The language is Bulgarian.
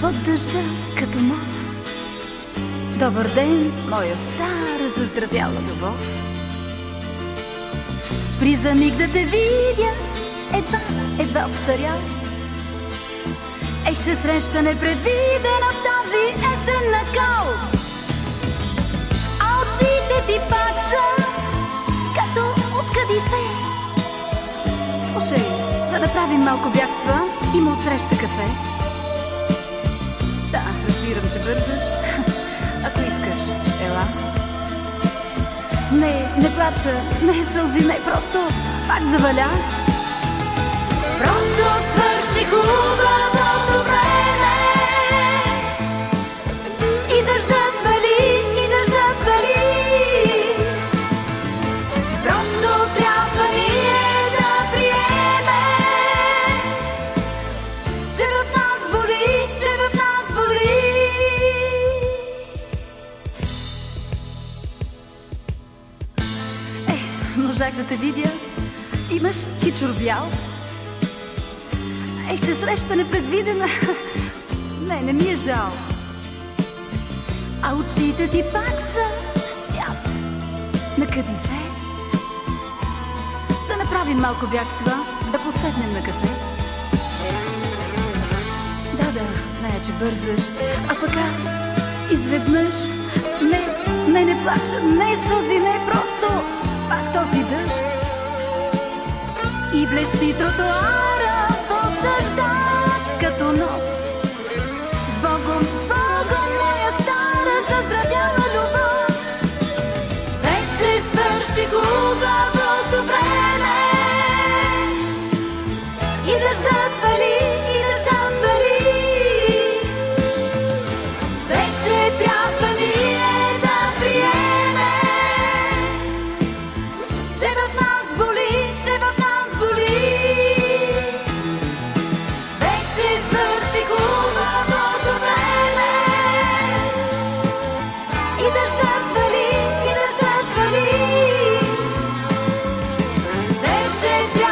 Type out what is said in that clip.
под дъжда като нов. Добър ден, моя стара заздравяла любов. Спри за миг да те видя, едва, едва обстарял. Ех, че среща непредвидена тази есен на кал. А очите ти пак са като от кадифе. Слушай, да направим малко бягства, има отсреща кафе. Че бързаш. Ако искаш, ела. Не, не плача, не сълзи, не, просто пак заваля. Просто свърши хубавото можах да те видя Имаш хичур бял Ех, че среща непредвидена. Не, не ми е жал. А очите ти пак са с цвят на кадифе. Да направим малко бягства, да поседнем на кафе. Да, да, зная, че бързаш, а пък аз изведнъж не, не, не плача, не сълзи, не просто и блести тротуара под дъжда като нов. С Богом, с Богом, моя стара заздравява любов. Вече свърши хубава Cię